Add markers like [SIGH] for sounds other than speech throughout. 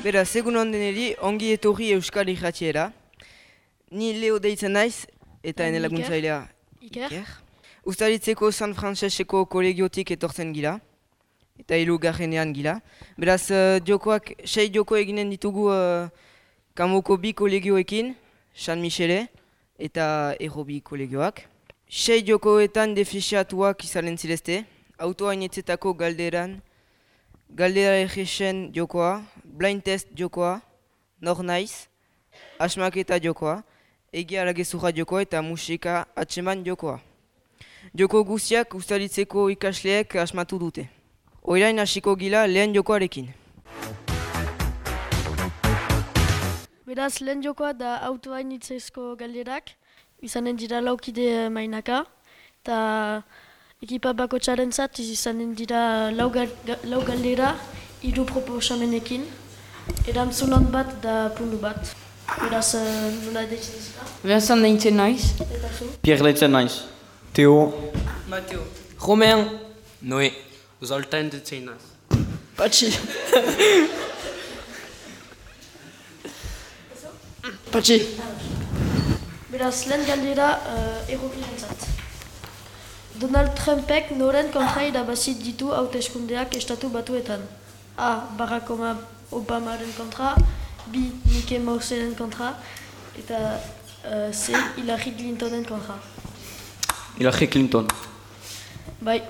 Beraz, egun ondeneri, ongi etorri Euskal Irratiera. Ni Leo deitzen naiz, eta ene laguntzailea Iker? Ustaritzeko San Franceseko kolegiotik etortzen gila. Eta hilu garrenean gila. Beraz, uh, jokoak, sei joko eginen ditugu uh, kamoko bi kolegioekin, San Michele eta Errobi kolegioak. Sei jokoetan defisiatuak izanen zirezte, autoainetzetako galderan, galdera egesen jokoa, blind test jokoa, nor naiz, asmaketa jokoa, egia alagezurra jokoa eta musika atseman jokoa. Joko guztiak ustaritzeko ikasleek asmatu dute. Oirain hasiko gila lehen jokoarekin. Beraz, lehen jokoa da autoainitzezko galderak, izanen dira laukide mainaka, eta ekipa bako txaren zat, izanen dira lau, gal, ga- lau galdera, hiru proposamenekin, erantzulan bat da pundu bat. Beraz, eh, nola deitzen zira? Vincent deitzen naiz. Eta zu? Pierre deitzen naiz. Theo, Mateo. Romain. Noé, Zoltan deitzen naiz. Patxi. Patxi. Beraz, lehen galdera uh. Donald Trumpek noren kontra irabazi ditu hauteskundeak estatu batuetan. A. Barack Obamaren kontra, B. Mickey Mouseren kontra, eta uh, C. Hillary Clintonen kontra. Hillary Clinton. Bai,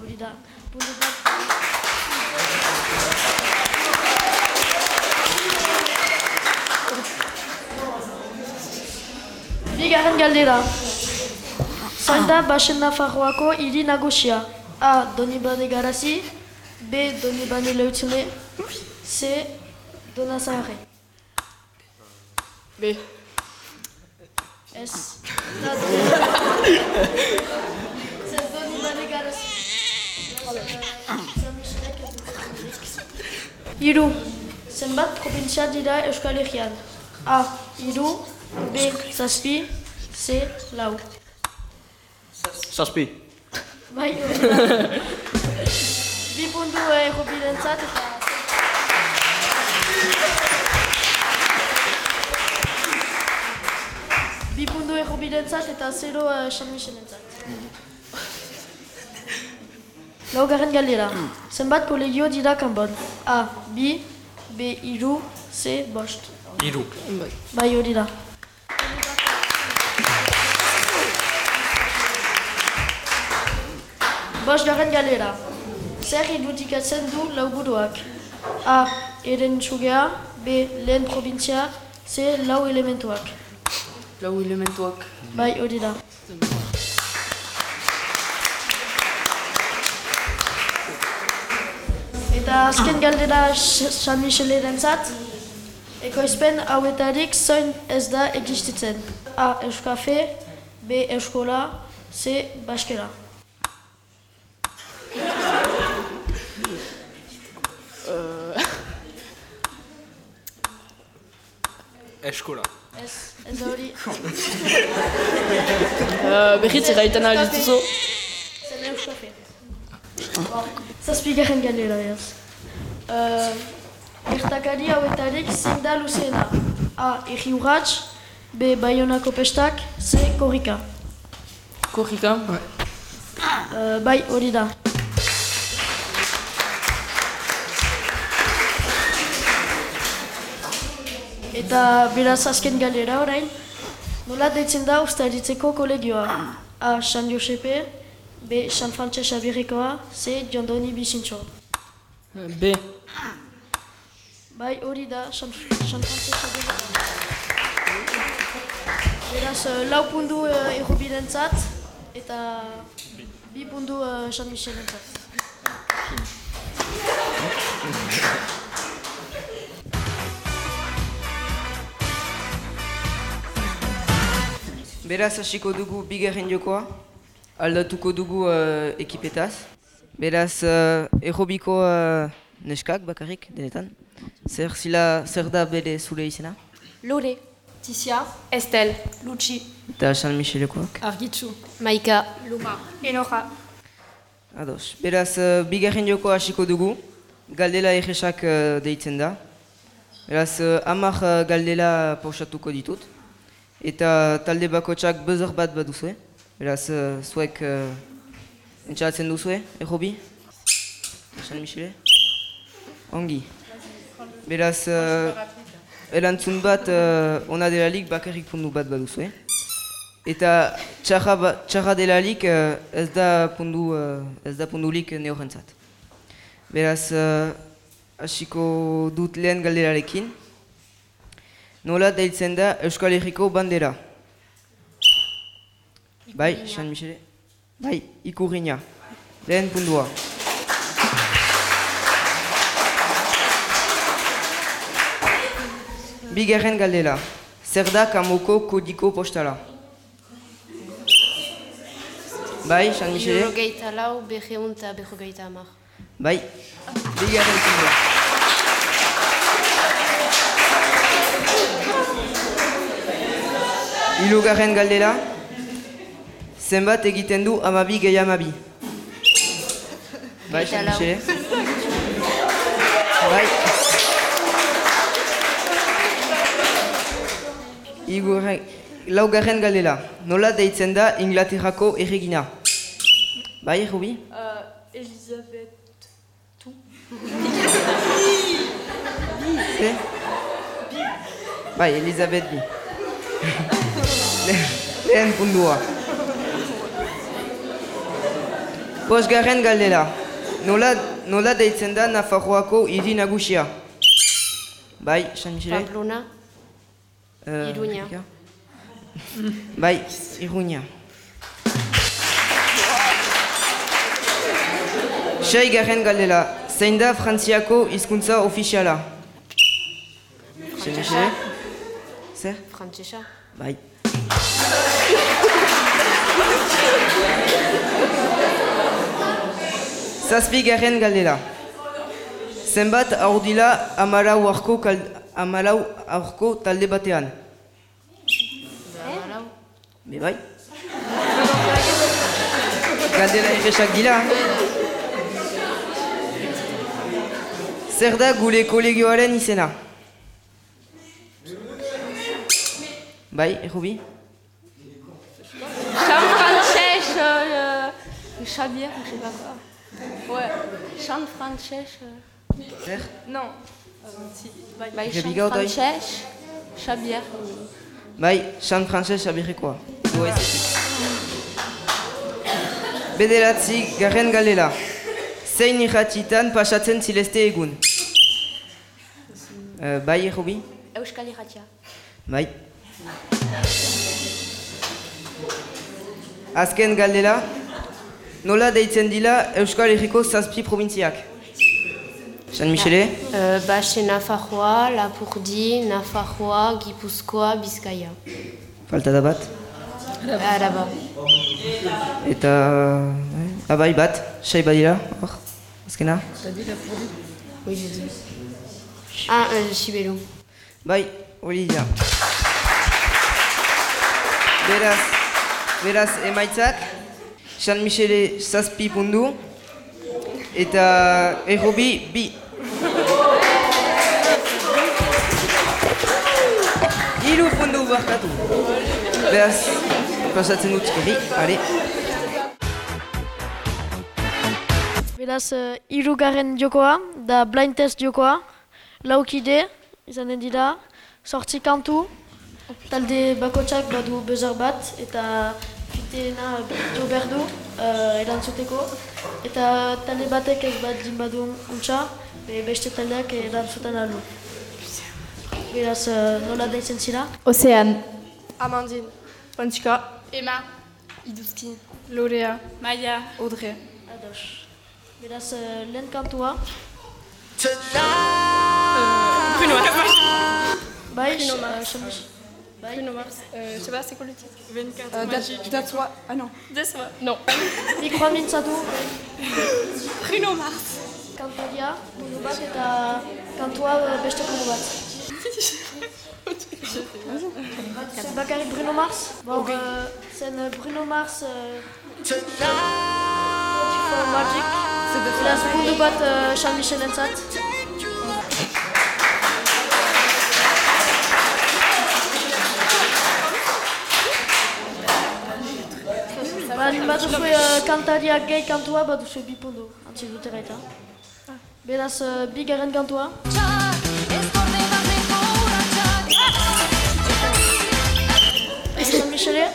hori da. Puntu bat. Bigarren galdera. Zain da Basen Nafarroako hiri nagusia. A. Donibane Garazi. B. Donibane Leutzune. C. Dona Zaharre. B. C'est [LAUGHS] Donibane Garazi. Hiru. Zenbat provintzia dira Euskal Herrian? A. Hiru. B. Zazpi. C. Lau. Zazpi. Bai. Bi puntu errobirentzat eta... Bi puntu errobirentzat eta zero uh, San Michelentzat. Laugarren galdera. Zenbat kolegio dira kanbon? A. Bi. B. Iru. C. Bost. Hiru. Bai hori da. Bost garen galera. Zer irudikatzen du lauburuak? A. Eren txugea. B. Lehen provintzia. C. Lau elementuak. Lau elementuak. Bai hori da. Eta azken galdera San Micheleren zat, ekoizpen hauetarik zoin ez da existitzen. A. Euskafe, B. Euskola, C. Baskera. Eskola. Ez, ez da hori. [LAUGHS] Uh, berriz erraiten ahal dituzu. Zen Euskafe. Zazpigarren galdera ez. Uh, Gertakari hauetarik zein da luzeena. A. Egi urratx, B. Baionako pestak, C. Korrika. Korrika. Uh, bai, hori da. Eta beraz azken galera orain, nola deitzen da ustaritzeko kolegioa? A. San Josepe, B. San Frantses Abirikoa, C. Jondoni Bizintxo. B. Bai, hori da, San, San Frantses Abirikoa. Beraz, uh, lau pundu uh, errobirentzat, eta bi pundu uh, San Michelentzat. Beraz hasiko dugu bigarren jokoa, aldatuko dugu uh, ekipetaz. Beraz, uh, errobiko uh, neskak bakarrik, denetan. Zer, zila, zer da bere zure izena? Lore, Ticia, Estelle, Luci, Eta San Michelekoak. Argitsu, Maika, Luma, Enoja. Ados. Beraz, uh, bigarren jokoa hasiko dugu. Galdela egesak uh, deitzen da. Beraz, uh, amar uh, galdela pausatuko ditut. Eta talde bakotsak buzzer bat bat duzue. Beraz, uh, zuek uh, entxalatzen duzue, errobi? San Michele? Ongi. Beraz, uh, erantzun bat uh, ona delarik bakarrik pundu bat bat duzue. Eta txarra, ba, txarra delarik uh, ez da pundu, uh, ez da pundulik neorentzat. Beraz, uh, hasiko dut lehen galderarekin. Nola deitzen da Euskal Herriko bandera? Bai, San Michele? Bai, ikurriña. Lehen pundua. Bigarren galdera. Zer da kamoko kodiko postala? Bai, San Michele? Hirurogeita lau, berreun eta berrogeita hamar. Bai, bigarren pundua. Hirugarren galdera. Zenbat egiten du amabi gehi amabi? Bai, San. Michele? Bai. Igurren, laugarren galdera. Nola deitzen da Inglaterrako erregina? Bai, Rubi? Elisabeth. Ze? Bai, Elizabeth bi. Le- Lehen pundua. Bosgarren galdera. Nola, nola deitzen da Nafarroako hiri nagusia? Bai, San Michele? Pamplona, Iruña. Erika? Bai, Iruña. Seigarren galdera. Zein da Frantziako hizkuntza ofiziala? San Michele? Zer? frantsesa. Bai. Zazpigarren galdera. Zenbat aurdila amalau aurko, kal- amalau aurko talde batean? Hamalau. Be bai. Galdera erresak dira. Zer da gure kolegioaren izena? Bai, Errobi? Jean Frances, euh, Xavier, je sais pas quoi. Ouais, Jean Frances. euh, Zer? Non. Euh, si. Bah, Rebiga Jean otoi. Frances, Xavier. Bai, San Frances abirrekoa. Goezetik. Bederatzi, garren galela. Zein irratitan pasatzen zilezte egun? Uh, bai, Errobi? Euskal Irratia. Bai. Azken galdera, nola deitzen dila Euskal Herriko zazpi probintziak? San Michele? Euh, Baxe Nafarroa, Lapurdi, Nafarroa, Gipuzkoa, Bizkaia. Falta da bat? Araba. Eta... eh, Ah bai, bat, sei badira, hor, azkena? Oui, j'ai dit. Ah, euh, Chibelou. Bai, hori dira. Beraz, beraz emaitzak, San Michele zazpi pundu, eta Errobi bi. Hiru pundu barkatu. Beraz, pasatzen dut herri, ale. Beraz, uh, irugarren jokoa, da blind test jokoa, laukide, izanen dira, sortzi kantu, talde bakotsak badu buzzer bat, eta fiteena jo behar du uh, erantzuteko, eta talde batek ez bat din badu untxa, be beste taldeak erantzuten alu. Beraz, uh, nola deitzen zira? Océane. Amandine. Panchika. Emma. Iduski. Lorea. Maya. Audrey. Ados. Beraz, uh, lehen kantua, Bruno bai, Bruno uh. San- bai, Bruno Mars. Euh, je sais pas, c'est quoi le titre 24 Euh, that, that's what. Ah non. That's what- Non. [LAUGHS] mikroa mintzatu, Bruno Mars. kantaria, mundu bat, eta kantua uh, beste mundu bat. Zen bakarrik Bruno Mars? Bon, uh, zen uh, Bruno Mars uh, for Magic. Beraz mundu bat uh, Jean Michel entzat. Balin bat duzue uh, kantariak gehi kantua, bat duzue bi pundu, antzi dute gaita. Beraz, uh, bigarren kantua. San Michele,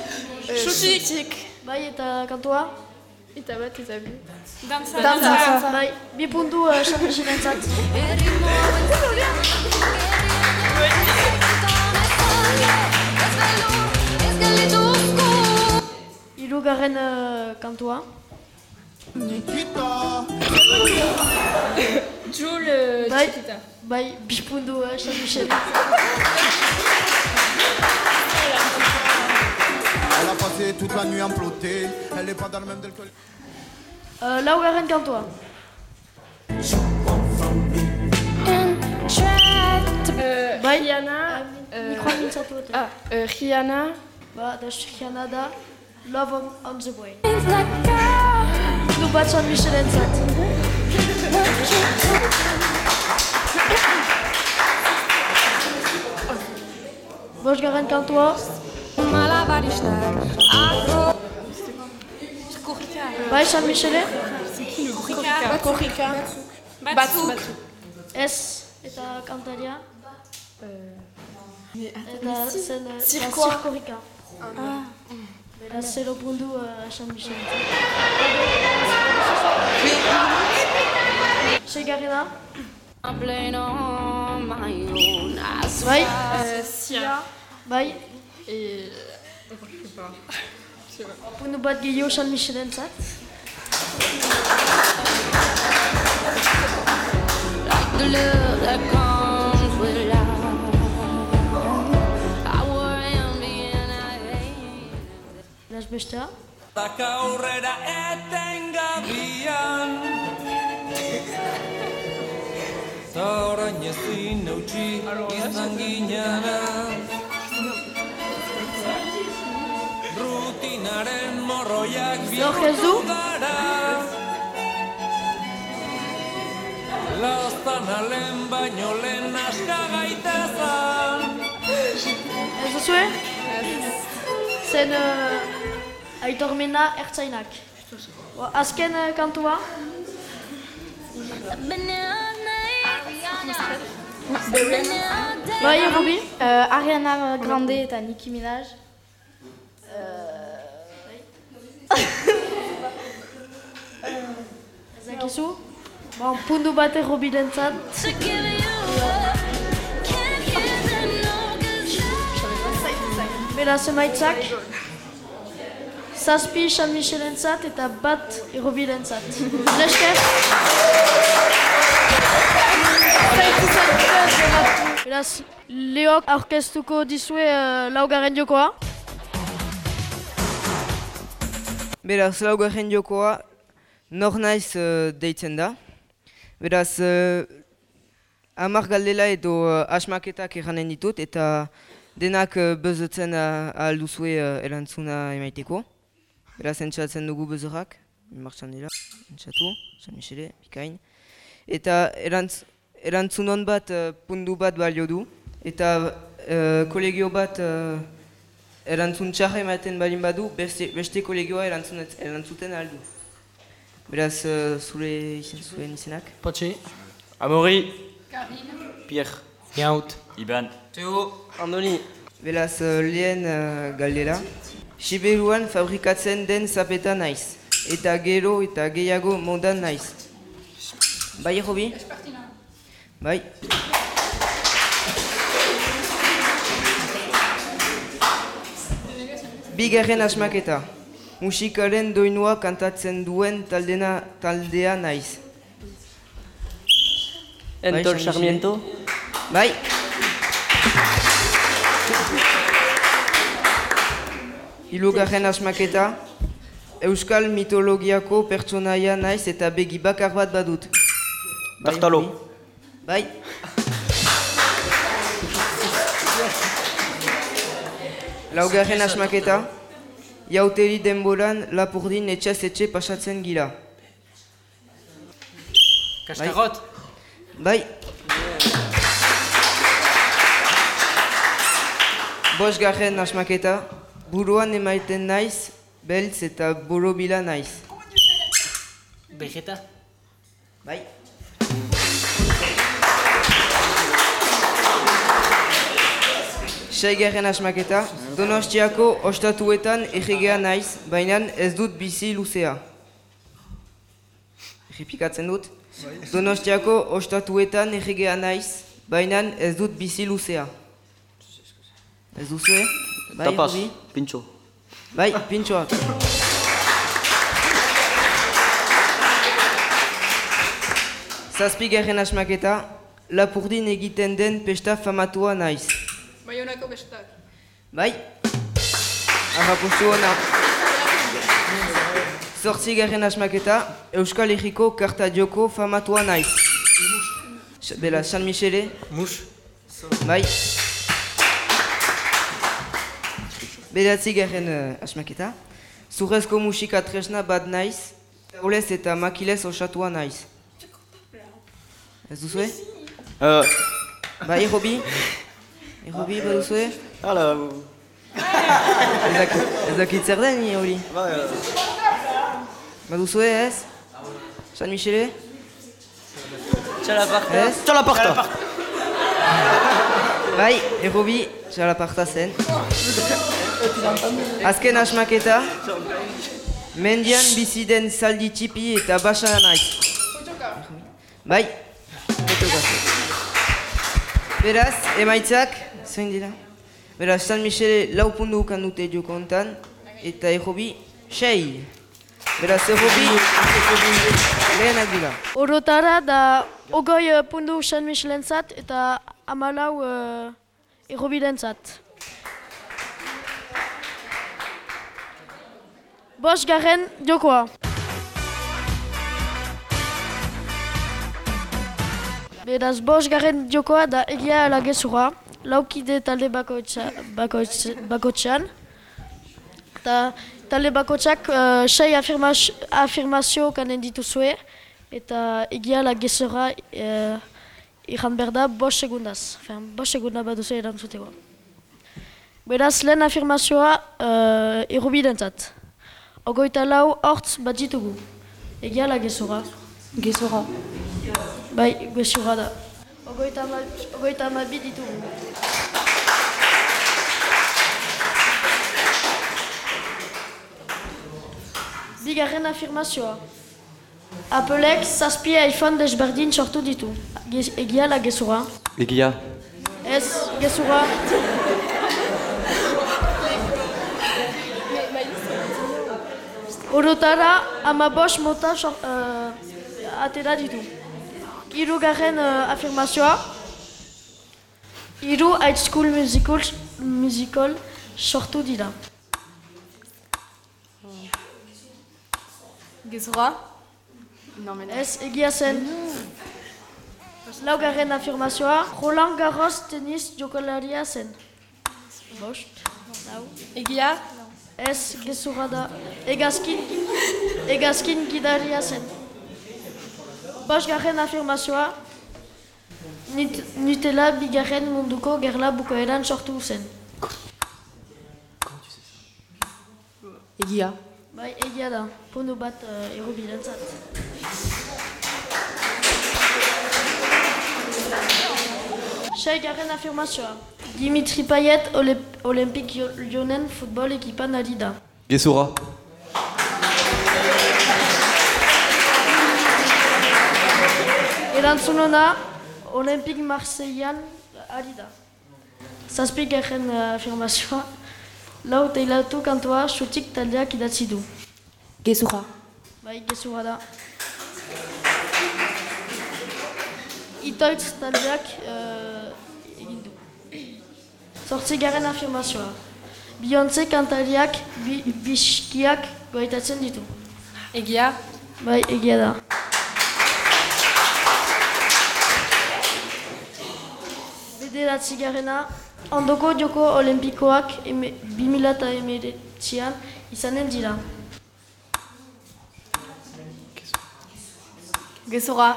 Xutik. bai eta kantua. Eta bat eta bi. Dantza. Bai, bi puntu uh, San Michelentzat. Hirugarren uh, kantua. [LAUGHS] Jules Bai. Chiquita. Bai, bi puntu uh, San Michele. Elle a passé toute la nuit emplottée. Elle est pas dans le même décor. Uh, laugarren kantua. Euh, Bai, Rihanna. uh, mikroa mintzatu dute. Ah, euh, Rihanna. Ba, da Rihanna da Love on, on the Way. Du bat San Michelentzat. Bosgarren kantua. Bai, San Michele. Korrika. Batzuk. Ez, eta kantaria. Eta zen uh, Zirkoa. zirkorika. Beraz, zero puntu uh, San Michelentzat. Seigarrena. Bai, Euh, Sia. bai. Et... Puntu bat gehiago San Michelentzat. Beraz bestea. Taka aurrera etengabian Ta orain ezin eutxi izan ginara Rutinaren morroiak Jesu. gara Laztan alen baino lehen aska gaitezan Ez duzue? Zen uh, aitormena ertzainak. Azken uh, kantua? Bai, Robi? Euh, Ariana Grande eta Nicki Minaj. [LAUGHS] Zakizu? Bon, puntu bate Robi dentzat. Beraz emaitzak. Zazpi San Michelentzat eta bat Robilentzat. Lesker? Beraz, Leok aurkeztuko dizue uh, laugarren jokoa. Beraz, laugarren jokoa, nor naiz uh, deitzen da. Beraz, uh, amar galdela edo uh, asmaketak erranen ditut, eta denak uh, bezotzen uh, ahal duzue uh, erantzuna emaiteko. Beraz, entxatzen dugu bezorak, martxan dira, entxatu, San Michele, bikain. Eta erantz, erantzunon bat uh, pundu bat balio du, eta uh, kolegio bat uh, erantzun txarra ematen balin badu, beste, beste kolegioa erantzun, erantzuten aldu. Beraz, uh, zure izen, zuen izenak? Patxi. Amaury. Pierre. Yaout. Iban. Théo. Andoni. Beraz, uh, lehen uh, galdera. Siberuan fabrikatzen den zapeta naiz. Eta gero eta gehiago modan naiz. Bai, Jobi? Bai. Bigarren asmaketa. Musikaren doinua kantatzen duen taldena taldea naiz. Entor Bai, Sarmiento. Bai. Hilugarren asmaketa. Euskal mitologiako pertsonaia naiz eta begi bakar bat badut. Bertalo. Bai. Laugarren asmaketa. Jauteri denboran lapurdin etxaz etxe pasatzen gira. Cascarot. Bai. Bosgarren asmaketa. Buruan emaiten naiz beltz eta borobila naiz. Vegeta. Bai. Seigarren asmaketa, Donostiako ostatuetan erregea naiz, baina ez dut bizi luzea. Errepikatzen dut. Donostiako ostatuetan erregea naiz, baina ez dut bizi luzea. Ez duzue? Bai, Rubi? pintxo. Bai, pintxoak. Zazpigarren asmaketa, lapurdin egiten den pesta famatua naiz. Baionako bestak. Bai? Arrapustu hona. Zortzigarren asmaketa, Euskal Herriko karta joko famatua naiz. X- Bela, San Michele? Mus. Bai. Beratzigarren uh, asmaketa, Zurrezko musika tresna bat naiz, taulez eta makilez osatua naiz. Ez duzue? Uh, Bai, Robi? Robi, baduzue? hala, Ez dakit- Ez dakit zer den, ni hori. bai, uh, Baduzue, ez? San Michele? Txalaparta. Ez? txalaparta! Bai, errobi, txalaparta zen. Azken asmaketa, mendian bizi den zaldi txipi eta basa naiz. Bai. Beraz, emaitzak, zein dira? Beraz, San Michele lau pundu ukan dute joko hontan, eta errobi, sei. Beraz, errobi, lehenak dira. Orotara da ogoi pundu San Michelentzat eta amalau uh, errobirentzat. Bos garen jokoa. Beraz, bos garen jokoa da egia ala gezurra, laukide talde bakoitza- bakoitz- bakotxean. Eta talde bakotxak uh, sei afirmaz, afirmazio kanen dituzue, eta egia la gezurra uh, ikan behar da bos segundaz. Fen, bos segunda bat duzu erantzuteko. Beraz, lehen afirmazioa uh, errubidentzat. Ogoita lau hortz bat ditugu. Egia la gezurra. Gezurra. Bai, gezurra da. Ogoita ama, ogoita ama bi ditugu. Bigarren afirmazioa. Apelek zazpi iPhone desberdin sortu ditu. Egia la gezurra. Egia. Ez, gezurra. Orotara ama bost mota uh, atera ditu. Hirugarren uh, afirmazioa. Hiru high school musical, musical sortu dira. Gezurra. Non, mais Ez, egia zen. Laugarren afirmazioa. Roland Garros tenis jokalaria zen. Bost. Lau. Egia. Ez, gezurra da. Egazkin, egazkin gidaria zen. Bosgarren afirmazioa. Nit, Nutella bigarren munduko gerla bukaeran sortu zen. Egia. Bai, egia da. Pundu bat uh, errubilentzat. Seigarren afirmazioa. Dimitri Payet Olymp Olympic Lyonen futbol ekipan ari da. Gezurra. Erantzun hona, Olympique Marseillean ari da. Zazpigarren uh, afirmazioa. Lau teilatu kantua sutik taldeak idatzi du. Gezurra. Bai, gezurra da. Itoitz taldeak uh, egin du. Zortzigarren afirmazioa. Beyoncé kantariak bi, biskiak goitatzen ditu. Egia. Bai, egia da. Bederatzigarrena, ondoko joko olimpikoak eme, 2008an izanen dira. Gezurra.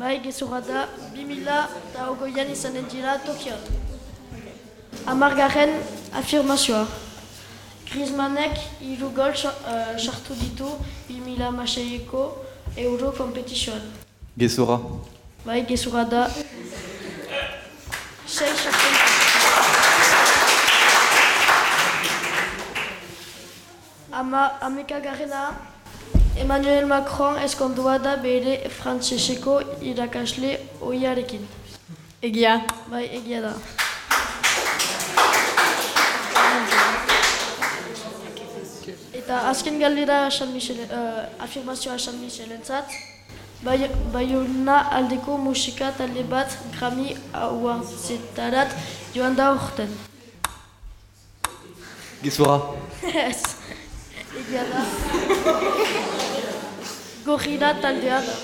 Bai, gezurra da, 2008an izanen dira Tokion. Amargarren afirmazioa. Griezmannek hiru gol sa- eh, sartu ditu 2006ko Euro kompetizioan. Gezurra. Bai, gezurra da. Sei sartzen. Ama, ameka garrena, Emmanuel Macron eskondua da bere frantzeseko irakasle oiarekin. Egia. Bai, egia da. Eta azken galdera San Michel, uh, afirmazioa San Michelentzat, bai, baiona aldeko musika talde bat Grammy Awardsetarat joan da urten. Gezurra. Ez, egia da. Gorila taldea da.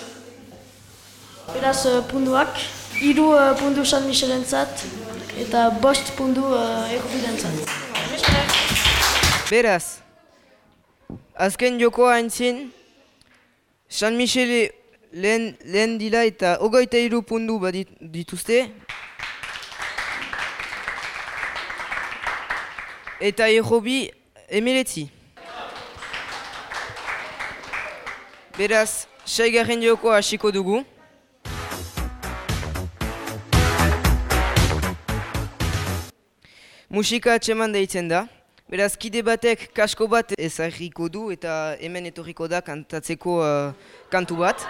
Beraz, uh, punduak, hiru uh, pundu San Michelentzat eta bost pundu uh, erbidentzat. Beraz, azken jokoa haintzin, San Michele lehen, lehen dila eta ogoita hiru pundu badit, dituzte. Eta errobi emeletzi. Beraz, saigarren jokoa hasiko dugu. Musika atxeman deitzen da. Beraz, kide batek kasko bat ezagiko du eta hemen etorriko da kantatzeko uh, kantu bat.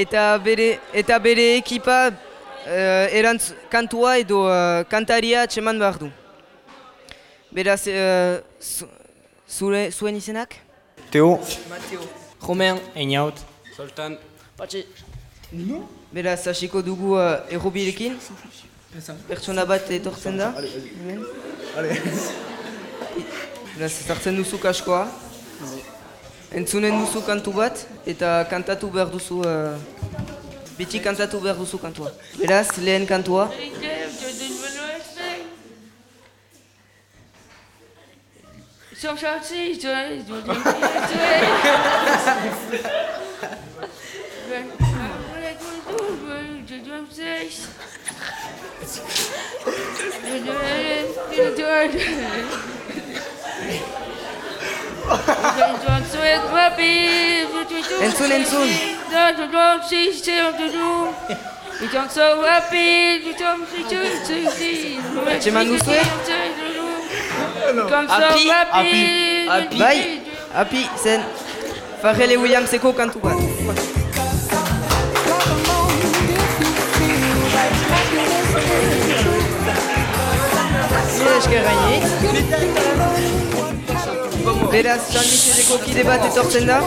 Eta bere, eta bere ekipa uh, erantz kantua edo uh, kantaria atxeman behar du. Beraz, uh, zu, zure, zuen izenak? Teo. Mateo. Romain. Einaut. Zoltan. Patxi. Beraz, hasiko dugu uh, errobirekin. Pertsona bat etortzen da. Beraz, sartzen duzu kaskoa. Entzunen duzu kantu bat, eta kantatu behar duzu... Uh, Beti kantatu behar duzu kantua. Beraz, lehen kantua. Sig, [LAUGHS] så endured. Eh? Happy, happy, happy, happy, sen. Farrell et William, c'est quoi quand tu esker gaini. Beraz, San Micheleko kide bat etortzen da.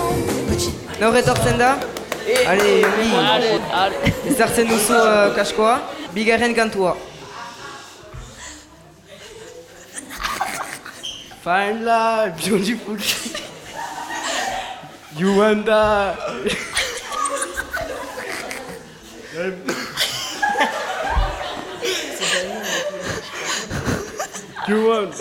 Nor etortzen da? Ale, bi. Ezartzen duzu uh, kaskoa. Bigarren kantua. Fine life, beautiful. you and I. You want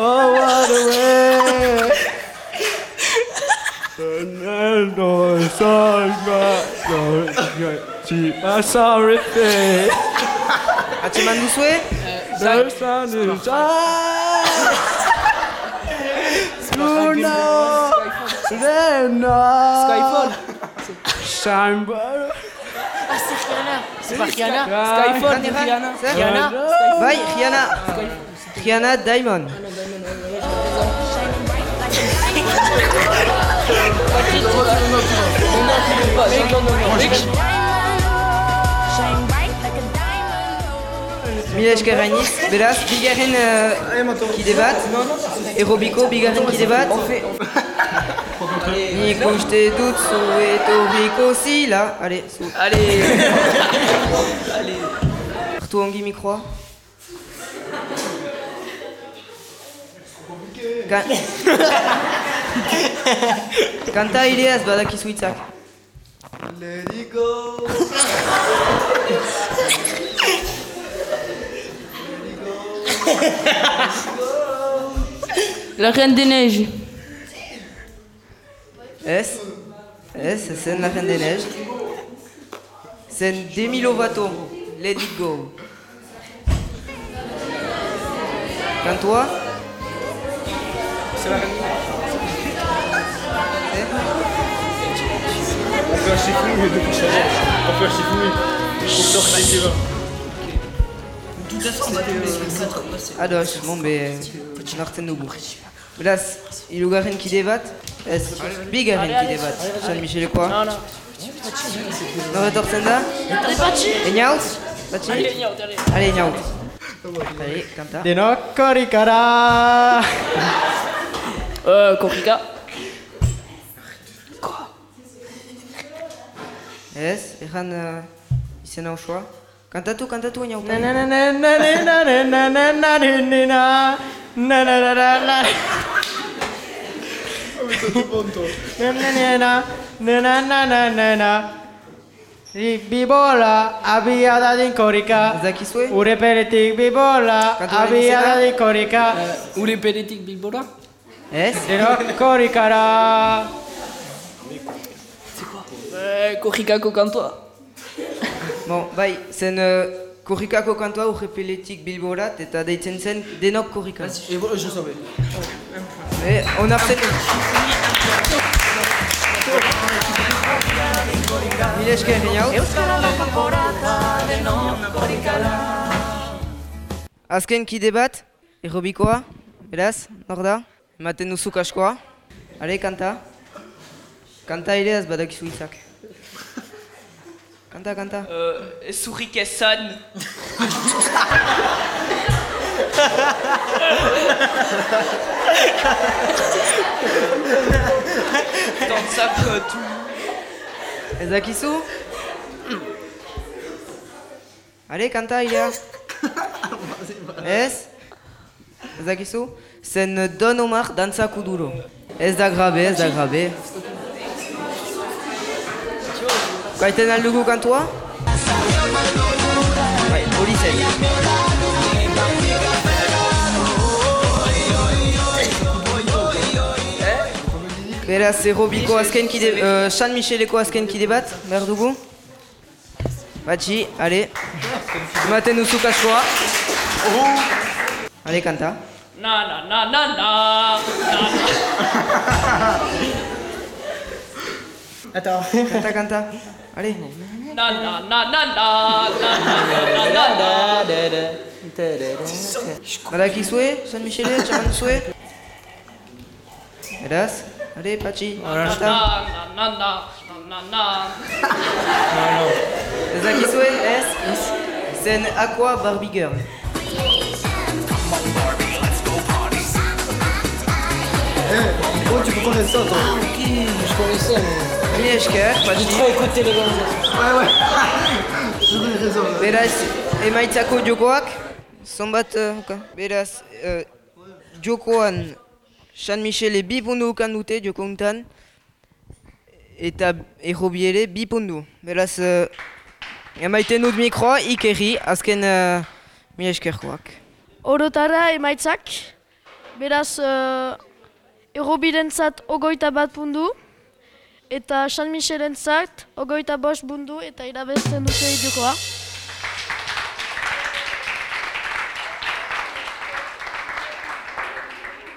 Oh, what a way. Fernando salva Tu m'as s'arrêté euh, Ah, hein. Skyfall. Shine bright. Ah, c'est Rihanna. C'est pas Rihanna. Skyfall, Rihanna. Rihanna. Zer? Rihanna. Bai, Rihanna. Rihanna Diamond. Mila esker gainiz, beraz, bigarren uh, kide bat, errobiko bigarren kide bat. Nik uste dut zu etorriko zila. Ale, zu. Ale. Hartu ongi mikroa. Kan... Kanta ideaz badakizu hitzak. Let it go. La Reine des Neiges. Yes. Yes, c'est la fin des neiges. C'est Demi Lovato. Let it go. Quand toi? C'est la reine. On fait un chiffon. On fait un chiffon on sort ça qui. De on ah, bon, mais. Ez, bigarren kide bat, San Michelekoa. Non, non. Nor etortzen da? Allez, Patxi Einaut? Patxi? Allez, Einaut, allez. Allez, Einaut. Allez, kanta. Denok korikara. Euh, Korrika. Ez, erran uh, izena osoa. Kantatu, kantatu, Einaut. Na na na na na na Bibola, abia da dinkorika Zakizue? Ure peretik bibola, abia da dinkorika uh, Ure peretik bibola? Ez? Dero Eh, Korikako kantoa Bon, bai, zen uh, korikako kantoa urre peretik bibola Eta deitzen zen denok korikara Ego, jo sabe oh. E, onartzen du. Mil esker, Einaut. Azken kide bat, errobikoa, beraz, nor da? Ematen duzu kaskoa. Are, kanta. Kanta ere ez badakizu izak. Kanta, kanta. Euh, Zurrik esan. [LAUGHS] Dantzakatu. Ez dakizu? Are, kanta, ira. Ez? Ez dakizu? Zen Don Omar dantza kuduro. Ez da grabe, ez da grabe. Kaiten aldugu kantua? Bai, hori zen. Beraz, errobiko azken kide, uh, San Micheleko azken kide bat, behar dugu? Batxi, ale. Ematen duzu kaskoa. Ale, kanta. Na na na na na. Attends Kanta, kanta. Ale. Na na na na na. Na na na na. Badakizue, San Michele, txaman duzue? Beraz, Allez, Pachi. Non, non, non, non, non, non. Zakiswe S. Scène Aqua Barbie Girl. Eh, oh, tu peux connaître ça, toi ah, ok, je connaissais, mais... Mieszka, Pachi. J'ai trop écouté les bandes. Ouais, ouais. [LAUGHS] J'aurais raison. Beraz, emaitzako jokoak, zonbat, uh, beraz, uh, jokoan, San Michele bi pundu ukan dute joko untan, eta errobi ere bi pundu. Beraz, uh, emaiten dut mikroa, ikerri, azken uh, mi eskerkoak. Orotara emaitzak, beraz, uh, errobirentzat ogoita bat pundu, eta San Michelentzat ogoita bost bundu eta irabezten dute jokoa.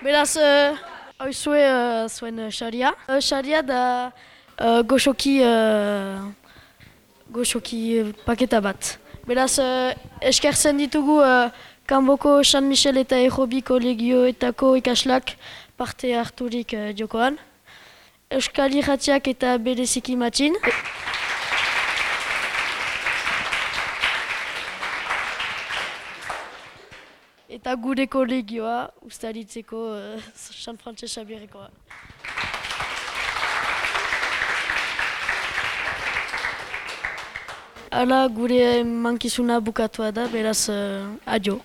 Beraz, uh, oizue uh, zuen uh, xaria. Uh, xaria da uh, goxoki, uh, goxoki paketa bat. Beraz, uh, eskertzen ditugu uh, kanboko San Michel eta Errobiko legioetako ikaslak parte harturik uh, jokoan. Euskal Irratiak eta bereziki matxin. Eta gure kolegioa, ustaritzeko uh, San Frantses Xabierrekoa. Hala gure mankizuna bukatua da, beraz, uh, adio.